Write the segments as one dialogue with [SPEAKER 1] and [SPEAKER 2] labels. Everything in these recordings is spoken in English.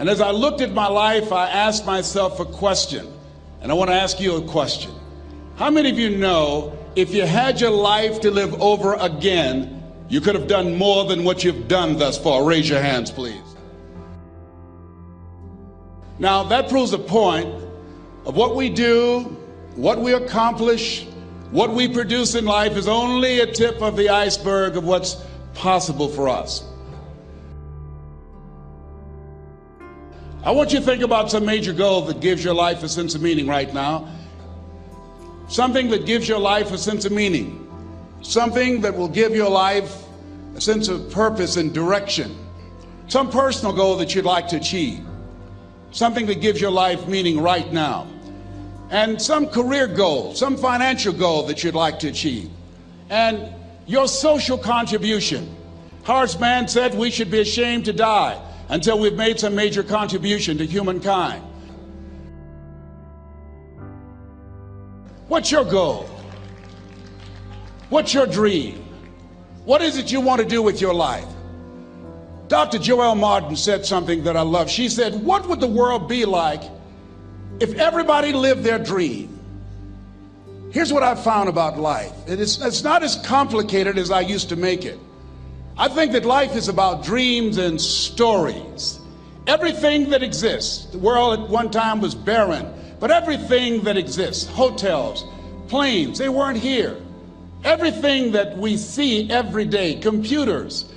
[SPEAKER 1] And as I looked at my life, I asked myself a question. And I want to ask you a question. How many of you know if you had your life to live over again, you could have done more than what you've done thus far? Raise your hands, please. Now, that proves a point of what we do, what we accomplish, what we produce in life is only a tip of the iceberg of what's possible for us. I want you to think about some major goal that gives your life a sense of meaning right now. Something that gives your life a sense of meaning. Something that will give your life a sense of purpose and direction. Some personal goal that you'd like to achieve. Something that gives your life meaning right now. And some career goal, some financial goal that you'd like to achieve. And your social contribution. Horace Mann said we should be ashamed to die until we've made some major contribution to humankind. What's your goal? What's your dream? What is it you want to do with your life? Dr. Joelle Martin said something that I love. She said, What would the world be like if everybody lived their dream? Here's what I've found about life it is, it's not as complicated as I used to make it. I think that life is about dreams and stories. Everything that exists, the world at one time was barren, but everything that exists, hotels, planes, they weren't here. Everything that we see every day, computers,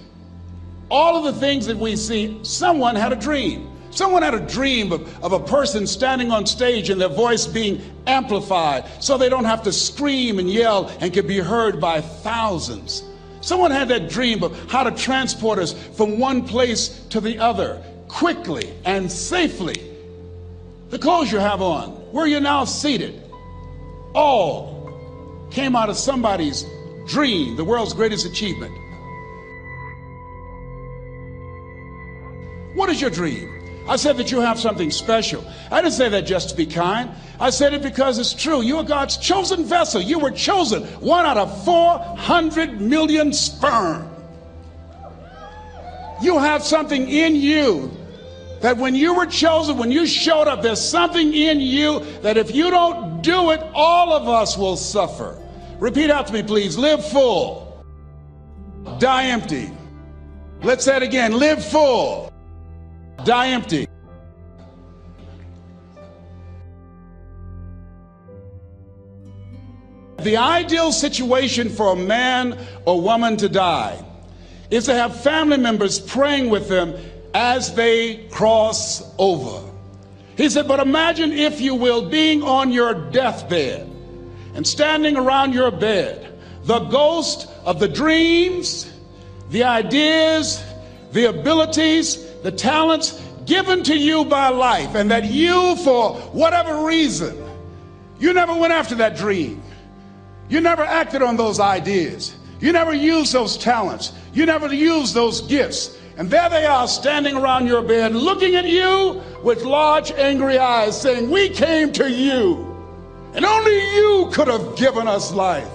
[SPEAKER 1] all of the things that we see, someone had a dream. Someone had a dream of, of a person standing on stage and their voice being amplified so they don't have to scream and yell and can be heard by thousands. Someone had that dream of how to transport us from one place to the other quickly and safely. The clothes you have on, where you're now seated, all came out of somebody's dream, the world's greatest achievement. What is your dream? I said that you have something special. I didn't say that just to be kind. I said it because it's true. You are God's chosen vessel. You were chosen, one out of 400 million sperm. You have something in you that when you were chosen, when you showed up, there's something in you that if you don't do it, all of us will suffer. Repeat after me, please. Live full, die empty. Let's say it again. Live full die empty. The ideal situation for a man or woman to die is to have family members praying with them as they cross over. He said, But imagine, if you will, being on your deathbed and standing around your bed, the ghost of the dreams, the ideas, the abilities, the talents given to you by life, and that you, for whatever reason, you never went after that dream. You never acted on those ideas. You never used those talents. You never used those gifts. And there they are standing around your bed looking at you with large angry eyes saying, We came to you. And only you could have given us life.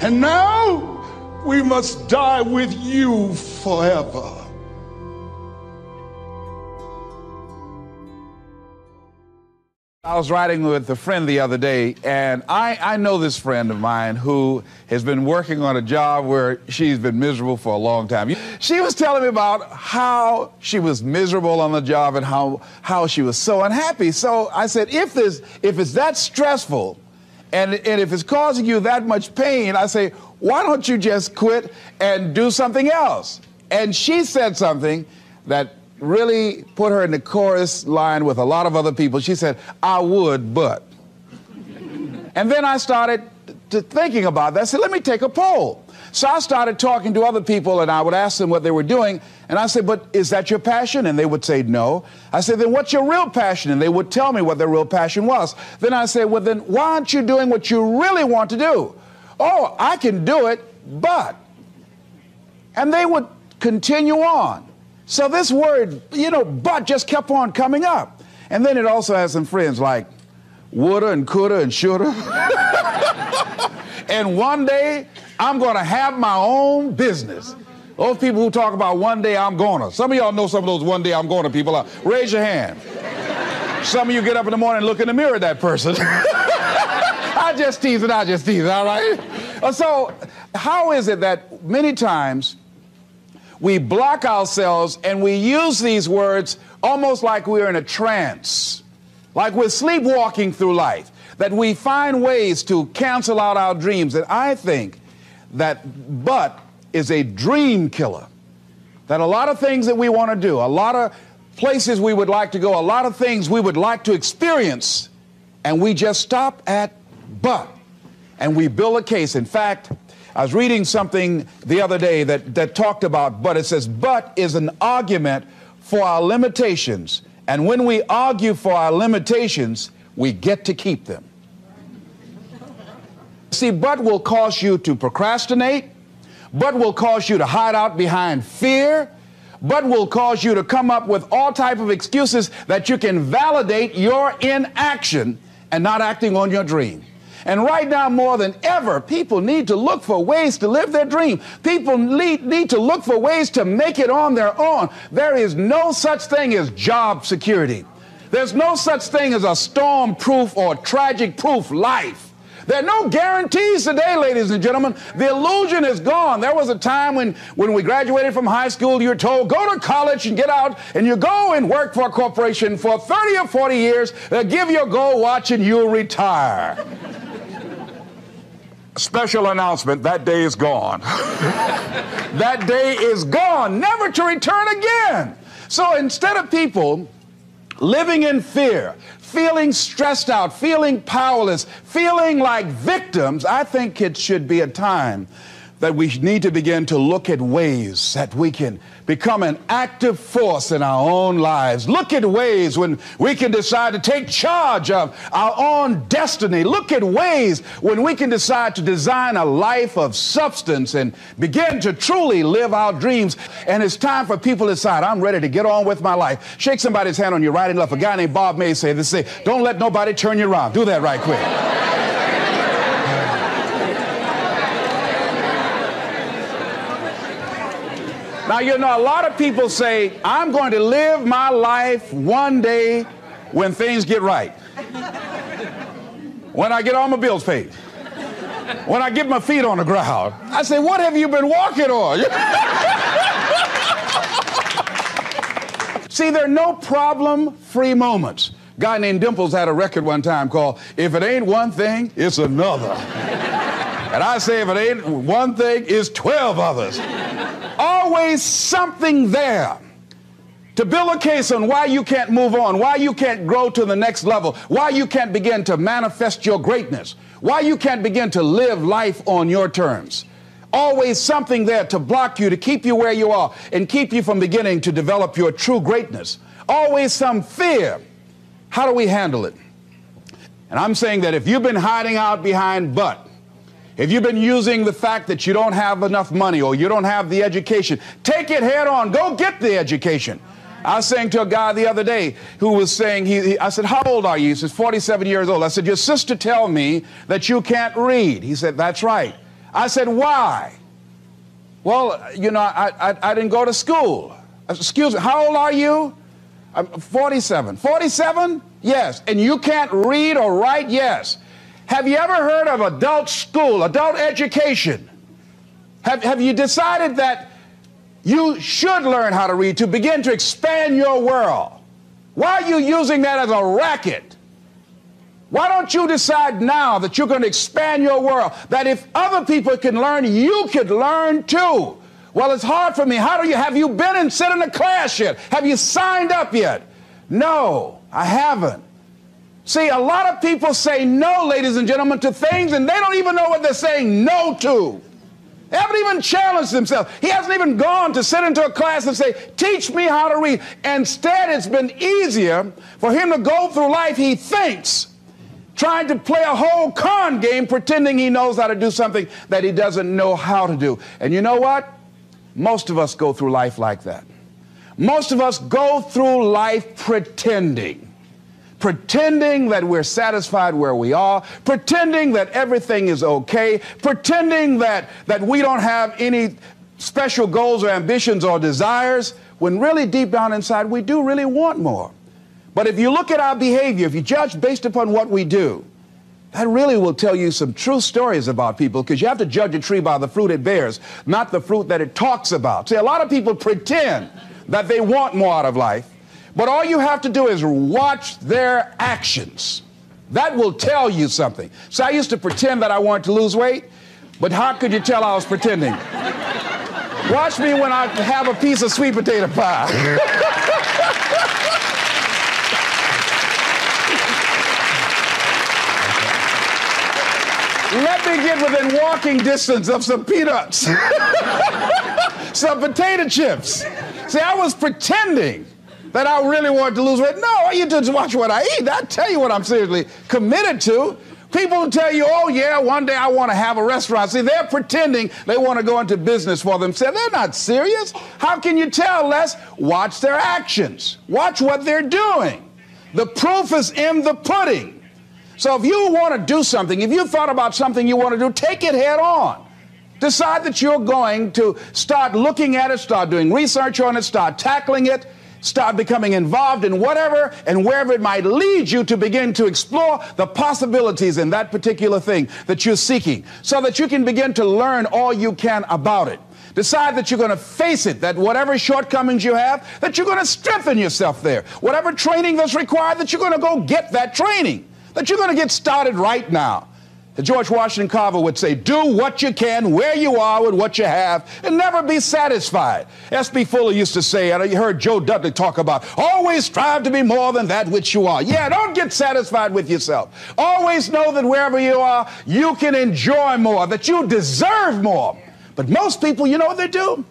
[SPEAKER 1] And now we must die with you forever.
[SPEAKER 2] I was riding with a friend the other day, and I, I know this friend of mine who has been working on a job where she's been miserable for a long time. She was telling me about how she was miserable on the job and how, how she was so unhappy. So I said, if, this, if it's that stressful and, and if it's causing you that much pain, I say, why don't you just quit and do something else? And she said something that really put her in the chorus line with a lot of other people. She said, I would, but. and then I started to thinking about that. I said, let me take a poll. So I started talking to other people and I would ask them what they were doing. And I said, but is that your passion? And they would say no. I said, then what's your real passion? And they would tell me what their real passion was. Then I said, well, then why aren't you doing what you really want to do? Oh, I can do it, but. And they would continue on. So this word, you know, but just kept on coming up. And then it also has some friends like woulda and coulda and shoulda. and one day I'm going to have my own business. Those people who talk about one day I'm gonna. Some of y'all know some of those one day I'm gonna people. Uh, raise your hand. Some of you get up in the morning and look in the mirror at that person. I just tease it, I just tease it, all right? Uh, so, how is it that many times we block ourselves and we use these words almost like we're in a trance, like we're sleepwalking through life, that we find ways to cancel out our dreams? And I think that but is a dream killer. That a lot of things that we want to do, a lot of places we would like to go, a lot of things we would like to experience, and we just stop at but. And we build a case. In fact, I was reading something the other day that, that talked about but. It says, but is an argument for our limitations. And when we argue for our limitations, we get to keep them. See, but will cause you to procrastinate, but will cause you to hide out behind fear, but will cause you to come up with all type of excuses that you can validate your inaction and not acting on your dream. And right now, more than ever, people need to look for ways to live their dream. People need, need to look for ways to make it on their own. There is no such thing as job security. There's no such thing as a storm proof or tragic proof life. There are no guarantees today, ladies and gentlemen. The illusion is gone. There was a time when, when we graduated from high school, you were told, go to college and get out, and you go and work for a corporation for 30 or 40 years, uh, give your gold watch, and you'll retire special announcement that day is gone. that day is gone, never to return again. So instead of people living in fear, feeling stressed out, feeling powerless, feeling like victims, I think it should be a time that we need to begin to look at ways that we can become an active force in our own lives. Look at ways when we can decide to take charge of our own destiny. Look at ways when we can decide to design a life of substance and begin to truly live our dreams. And it's time for people to decide, I'm ready to get on with my life. Shake somebody's hand on your right and left. A guy named Bob May say this, say, don't let nobody turn you around. Do that right quick. Now, you know, a lot of people say, I'm going to live my life one day when things get right. When I get all my bills paid. When I get my feet on the ground. I say, What have you been walking on? See, there are no problem free moments. Guy named Dimples had a record one time called If It Ain't One Thing, It's Another. And I say, If it ain't one thing, it's 12 others always something there to build a case on why you can't move on, why you can't grow to the next level, why you can't begin to manifest your greatness, why you can't begin to live life on your terms. Always something there to block you, to keep you where you are, and keep you from beginning to develop your true greatness. Always some fear. How do we handle it? And I'm saying that if you've been hiding out behind but, if you've been using the fact that you don't have enough money or you don't have the education, take it head on. Go get the education. I was saying to a guy the other day who was saying, he, he, I said, How old are you? He says, 47 years old. I said, Your sister tell me that you can't read. He said, That's right. I said, Why? Well, you know, I, I, I didn't go to school. Excuse me, how old are you? I'm 47. 47? Yes. And you can't read or write? Yes. Have you ever heard of adult school, adult education? Have, have you decided that you should learn how to read to begin to expand your world? Why are you using that as a racket? Why don't you decide now that you're going to expand your world? That if other people can learn, you could learn too. Well, it's hard for me. How do you have you been and sit in a class yet? Have you signed up yet? No, I haven't. See, a lot of people say no, ladies and gentlemen, to things and they don't even know what they're saying no to. They haven't even challenged themselves. He hasn't even gone to sit into a class and say, Teach me how to read. Instead, it's been easier for him to go through life, he thinks, trying to play a whole con game, pretending he knows how to do something that he doesn't know how to do. And you know what? Most of us go through life like that. Most of us go through life pretending pretending that we're satisfied where we are, pretending that everything is okay, pretending that, that we don't have any special goals or ambitions or desires when really deep down inside we do really want more. But if you look at our behavior, if you judge based upon what we do, that really will tell you some true stories about people because you have to judge a tree by the fruit it bears, not the fruit that it talks about. See, a lot of people pretend that they want more out of life, but all you have to do is watch their actions. That will tell you something. So I used to pretend that I wanted to lose weight, but how could you tell I was pretending? Watch me when I have a piece of sweet potato pie. Let me get within walking distance of some peanuts, some potato chips. See, I was pretending that I really want to lose weight. No, you is watch what I eat. I tell you what I'm seriously committed to. People tell you, oh, yeah, one day I want to have a restaurant. See, they're pretending they want to go into business for themselves. They're not serious. How can you tell, Les? Watch their actions, watch what they're doing. The proof is in the pudding. So if you want to do something, if you thought about something you want to do, take it head on. Decide that you're going to start looking at it, start doing research on it, start tackling it, start becoming involved in whatever and wherever it might lead you to begin to explore the possibilities in that particular thing that you're seeking so that you can begin to learn all you can about it. Decide that you're going to face it, that whatever shortcomings you have, that you're going to strengthen yourself there. Whatever training that's required, that you're going to go get that training that you're going to get started right now. George Washington Carver would say, Do what you can where you are with what you have and never be satisfied. S.B. Fuller used to say, and you heard Joe Dudley talk about, always strive to be more than that which you are. Yeah, don't get satisfied with yourself. Always know that wherever you are, you can enjoy more, that you deserve more. But most people, you know what they do?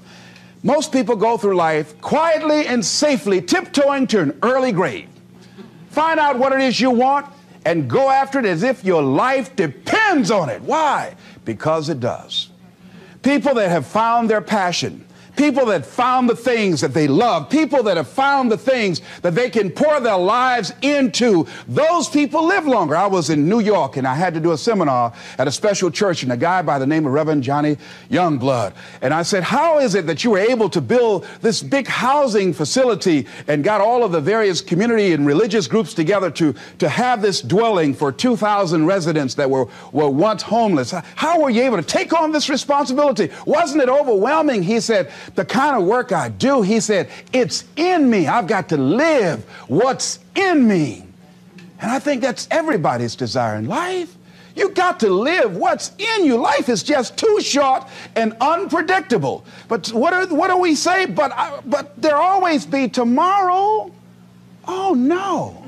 [SPEAKER 2] Most people go through life quietly and safely tiptoeing to an early grave. Find out what it is you want and go after it as if your life depends on it. Why? Because it does. People that have found their passion, people that found the things that they love, people that have found the things that they can pour their lives into, those people live longer. I was in New York and I had to do a seminar at a special church and a guy by the name of Reverend Johnny Youngblood. And I said, How is it that you were able to build this big housing facility and got all of the various community and religious groups together to, to have this dwelling for 2,000 residents that were, were once homeless? How were you able to take on this responsibility? Wasn't it overwhelming? He said, the kind of work I do, he said, it's in me. I've got to live what's in me. And I think that's everybody's desire in life. You got to live what's in you. Life is just too short and unpredictable. But what, are, what do we say? But, I, but there always be tomorrow. Oh no.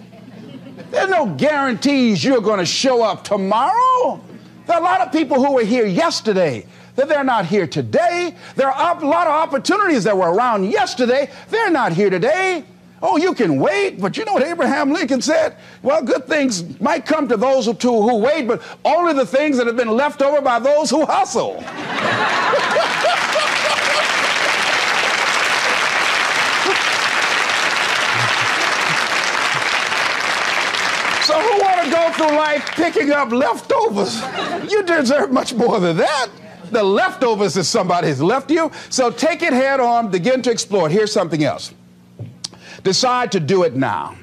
[SPEAKER 2] There's no guarantees you're going to show up tomorrow. There are a lot of people who were here yesterday that they're not here today. There are a lot of opportunities that were around yesterday. They're not here today. Oh, you can wait, but you know what Abraham Lincoln said? Well, good things might come to those who, who wait, but only the things that have been left over by those who hustle. so who want to go through life picking up leftovers? You deserve much more than that. The leftovers that somebody has left you. So take it head on, begin to explore it. Here's something else. Decide to do it now.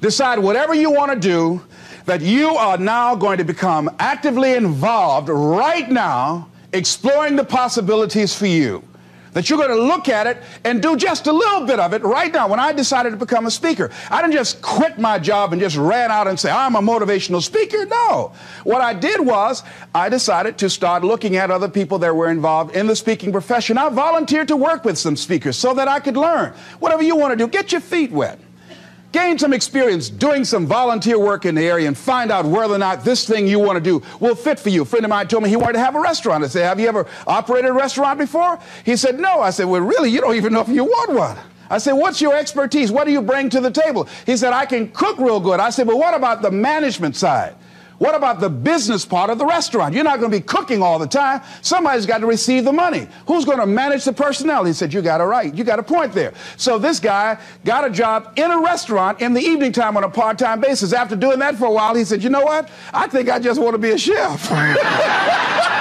[SPEAKER 2] Decide whatever you want to do that you are now going to become actively involved right now, exploring the possibilities for you that you're going to look at it and do just a little bit of it right now. When I decided to become a speaker, I didn't just quit my job and just ran out and say, I'm a motivational speaker. No. What I did was I decided to start looking at other people that were involved in the speaking profession. I volunteered to work with some speakers so that I could learn. Whatever you want to do, get your feet wet gain some experience doing some volunteer work in the area and find out whether or not this thing you want to do will fit for you. A friend of mine told me he wanted to have a restaurant. I said, Have you ever operated a restaurant before? He said, No. I said, Well, really, you don't even know if you want one. I said, What's your expertise? What do you bring to the table? He said, I can cook real good. I said, But what about the management side? What about the business part of the restaurant? You're not going to be cooking all the time. Somebody's got to receive the money. Who's going to manage the personnel? He said, You got it right. You got a point there. So this guy got a job in a restaurant in the evening time on a part time basis. After doing that for a while, he said, You know what? I think I just want to be a chef.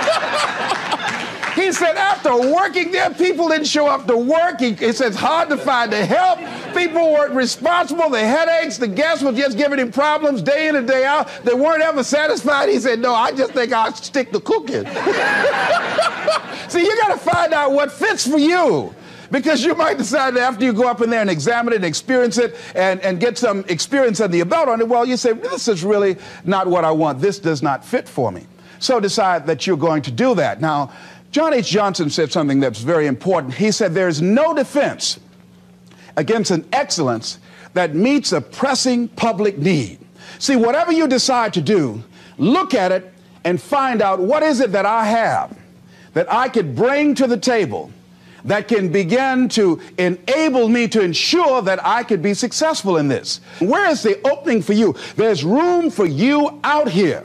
[SPEAKER 2] he said, after working there, people didn't show up to work. He, said, it's hard to find the help. People weren't responsible. The headaches, the guests were just giving him problems day in and day out. They weren't ever satisfied. He said, no, I just think I'll stick to cooking. See, you got to find out what fits for you. Because you might decide that after you go up in there and examine it and experience it and, and get some experience under your belt on it, well, you say, this is really not what I want. This does not fit for me. So decide that you're going to do that. Now, John H. Johnson said something that's very important. He said, There's no defense against an excellence that meets a pressing public need. See, whatever you decide to do, look at it and find out what is it that I have that I could bring to the table that can begin to enable me to ensure that I could be successful in this. Where is the opening for you? There's room for you out here.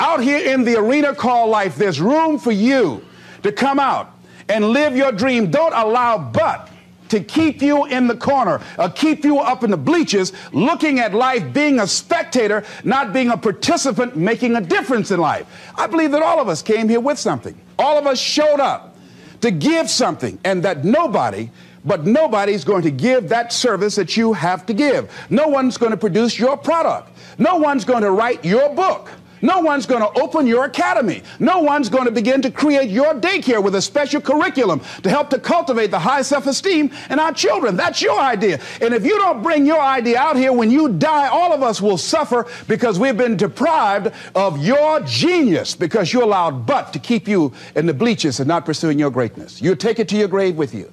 [SPEAKER 2] Out here in the arena called life, there's room for you to come out and live your dream. Don't allow but to keep you in the corner, or keep you up in the bleachers, looking at life, being a spectator, not being a participant, making a difference in life. I believe that all of us came here with something. All of us showed up to give something, and that nobody but nobody's going to give that service that you have to give. No one's going to produce your product. No one's going to write your book. No one's going to open your academy. No one's going to begin to create your daycare with a special curriculum to help to cultivate the high self esteem in our children. That's your idea. And if you don't bring your idea out here, when you die, all of us will suffer because we've been deprived of your genius because you allowed but to keep you in the bleachers and not pursuing your greatness. You take it to your grave with you.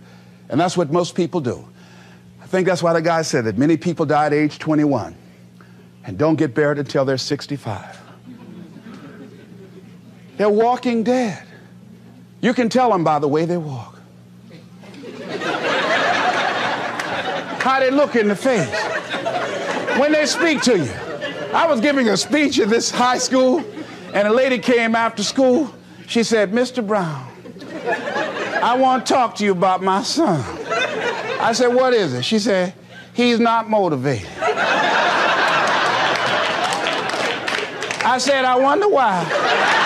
[SPEAKER 2] And that's what most people do. I think that's why the guy said that many people die at age 21 and don't get buried until they're 65. They're walking dead. You can tell them by the way they walk. How they look in the face. When they speak to you. I was giving a speech at this high school, and a lady came after school. She said, Mr. Brown, I want to talk to you about my son. I said, What is it? She said, He's not motivated. I said, I wonder why.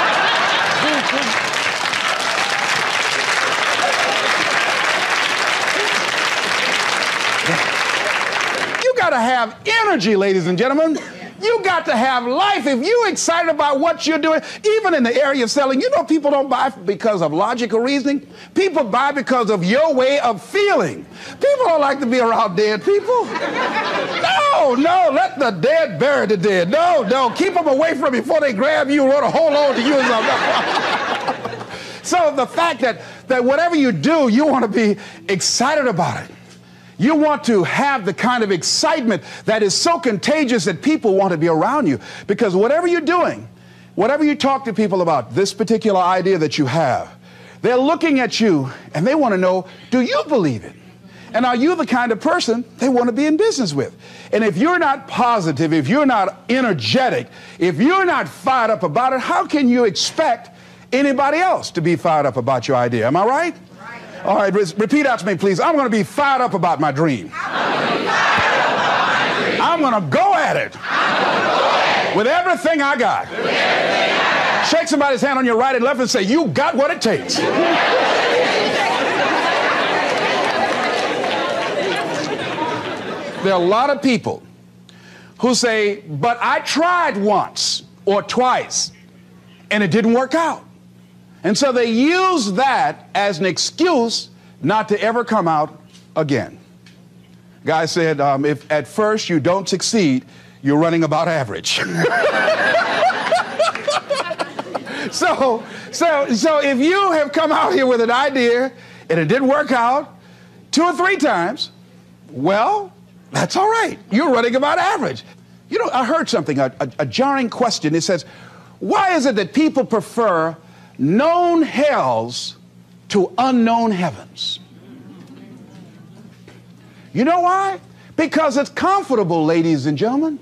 [SPEAKER 2] Got to have energy, ladies and gentlemen. You got to have life. If you're excited about what you're doing, even in the area of selling, you know people don't buy because of logical reasoning. People buy because of your way of feeling. People don't like to be around dead people. No, no, let the dead bury the dead. No, no, keep them away from you before they grab you and want to hold on to you. so the fact that, that whatever you do, you want to be excited about it. You want to have the kind of excitement that is so contagious that people want to be around you. Because whatever you're doing, whatever you talk to people about, this particular idea that you have, they're looking at you and they want to know do you believe it? And are you the kind of person they want to be in business with? And if you're not positive, if you're not energetic, if you're not fired up about it, how can you expect anybody else to be fired up about your idea? Am I right? All right, repeat out to me, please. I'm going to be fired up about my dream. I'm going to go at it with everything I got. Shake somebody's hand on your right and left and say, You got what it takes. there are a lot of people who say, But I tried once or twice and it didn't work out. And so they use that as an excuse not to ever come out again. Guy said, um, if at first you don't succeed, you're running about average. so, so, so if you have come out here with an idea and it didn't work out two or three times, well, that's all right. You're running about average. You know, I heard something, a, a, a jarring question. It says, why is it that people prefer known hells to unknown heavens. You know why? Because it's comfortable, ladies and gentlemen.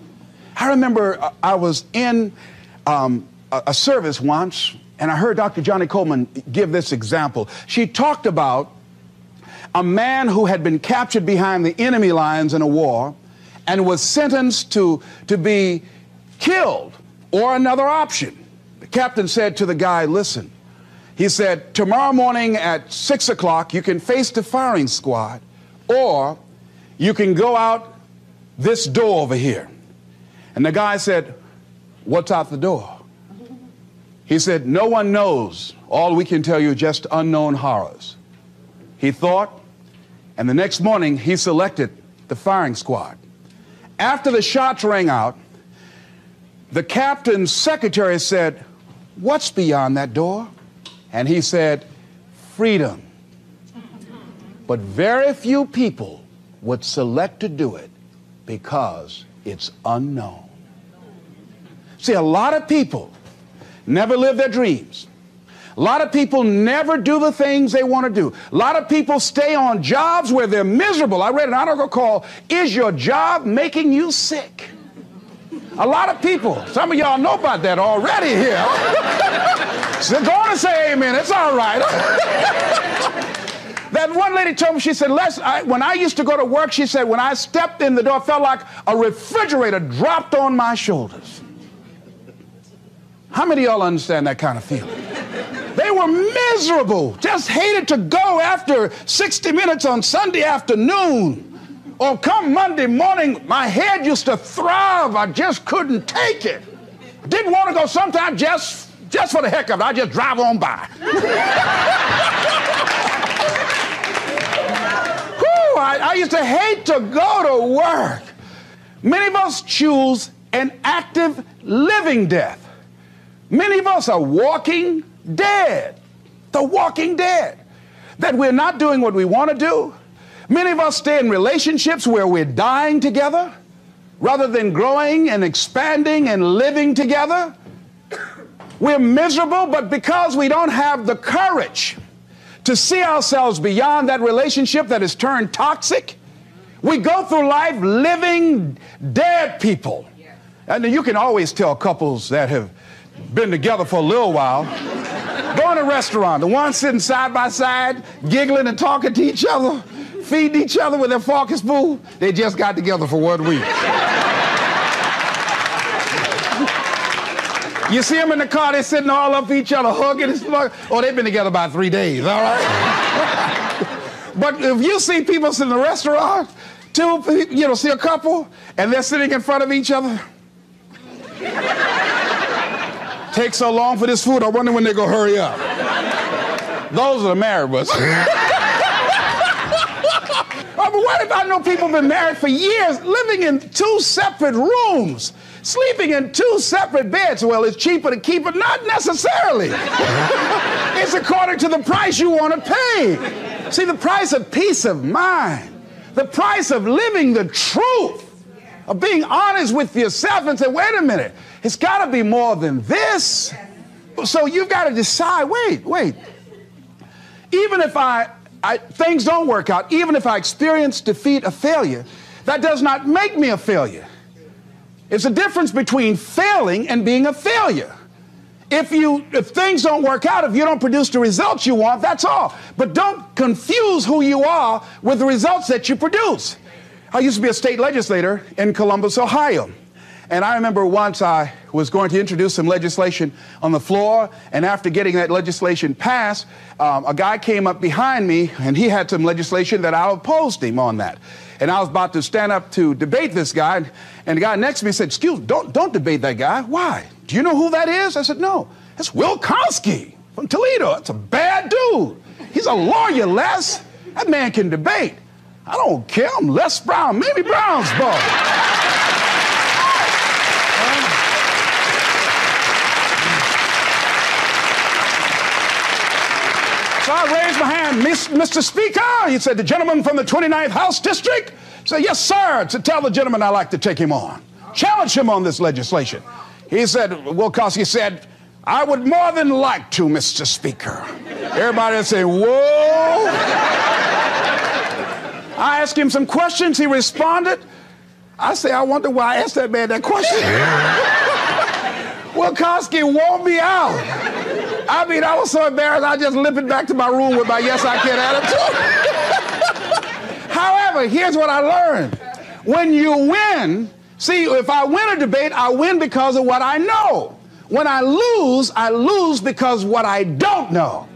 [SPEAKER 2] I remember uh, I was in um, a service once, and I heard Dr. Johnnie Colemon give this example. She talked about a man who had been captured behind the enemy lines in a war and was sentenced to, to be killed or another option captain said to the guy, Listen,
[SPEAKER 1] He said, Tomorrow morning at 6 o'clock, you can face the firing squad, or you can go out this door over here. And the guy said, What's out the door? He said, No one knows. All we can tell you just unknown horrors. He thought, and the next morning he selected the firing squad. After the shots rang out, the captain's secretary said, What's beyond that door? And he said, Freedom. But very few people would select to do it because it's unknown. See, a lot of people never live their dreams. A lot of people never do the things they want to do. A lot of people stay on jobs where they're miserable. I read an article called, Is Your Job Making You Sick? A lot of people, some of y'all know about that already here. so go on and say amen. It's all right. that one lady told me, she said, Les, I, when I used to go to work, she said, when I stepped in the door, it felt like a refrigerator dropped on my shoulders. How many of y'all understand that kind of feeling? They were miserable, just hated to go after 60 minutes on Sunday afternoon. Or come Monday morning, my head used to throb. I just couldn't take it. Didn't want to go sometimes just, just for the heck of it. I just drive on by. Whew, I, I used to hate to go to work. Many of us choose an active living death. Many of us are walking dead. The walking dead. That we're not doing what we want to do. Many of us stay in relationships where we're dying together rather than growing and expanding and living together. We're miserable, but because we don't have the courage to see ourselves beyond that relationship that has turned toxic, we go through life living dead people. And you can always tell couples that have been together for a little while. Go in a restaurant, the ones sitting side by side, giggling and talking to each other, feeding each other with their fork and spoon, they just got together for one week. You see them in the car, they're sitting all up each other, hugging and stuff. Oh, they've been together about three days, all right? but if you see people in the restaurant, two, you know, see a couple, and they're sitting in front of each other. Take so long for this food, I wonder when they're gonna hurry up. Those are the married ones. but what if I know people been married for years, living in two separate rooms, sleeping in two separate beds? Well, it's cheaper to keep it, not necessarily. it's according to the price you want to pay. See, the price of peace of mind, the price of living the truth of being honest with yourself and say, wait a minute, it's got to be more than this. So you've got to decide wait, wait. Even if I, I, things don't work out, even if I experience defeat, a failure, that does not make me a failure. It's a difference between failing and being a failure. If you if things don't work out, if you don't produce the results you want, that's all. But don't confuse who you are with the results that you produce. I used to be a state legislator in Columbus, Ohio. And I remember once I was going to introduce some legislation on the floor, and after getting that legislation passed, um, a guy came up behind me, and he had some legislation that I opposed him on that. And I was about to stand up to debate this guy, and the guy next to me said, "Excuse, don't don't debate that guy. Why? Do you know who that is?" I said, "No, it's Wilkowski from Toledo. That's a bad dude. He's a lawyer, Les. That man can debate." I don't care. I'm Les Brown, Mamie Brown's boy. I raised my hand, Mr. Speaker. He said, the gentleman from the 29th House District? I said, yes, sir, to tell the gentleman I'd like to take him on. Challenge him on this legislation. He said, Wilkowski said, I would more than like to, Mr. Speaker. Everybody would say, whoa. I asked him some questions. He responded. I say, I wonder why I asked that man that question. Wilkowski wore me out. I mean, I was so embarrassed, I just limped back to my room with my yes, I can attitude. However, here's what I learned. When you win, see, if I win a debate, I win because of what I know.
[SPEAKER 2] when I lose, I lose because what I don't know.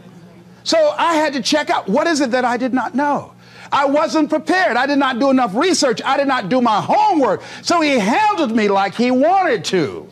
[SPEAKER 2] So I had to check out what is it that I did not know. I wasn't prepared. I did not do enough research. I did not do my homework. So he handled me like he wanted to.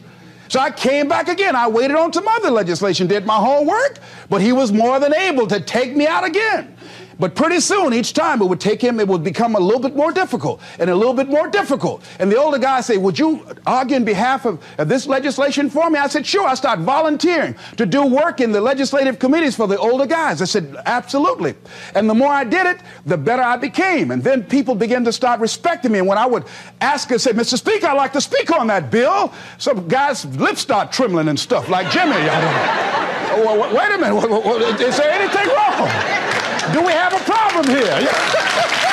[SPEAKER 2] So I came back again. I waited on some other legislation, did my homework, but he was more than able to take me out again. But pretty soon, each time it would take him, it would become a little bit more difficult and a little bit more difficult. And the older guy say, would you argue in behalf of, of this legislation for me? I said, sure. I start volunteering to do work in the legislative committees for the older guys. I said, absolutely. And the more I did it, the better I became. And then people began to start respecting me. And when I would ask and say, Mr. Speaker, I'd like to speak on that bill, some guys' lips start trembling and stuff like Jimmy. I don't know. wait a minute. Is there anything wrong? Do we have a problem here?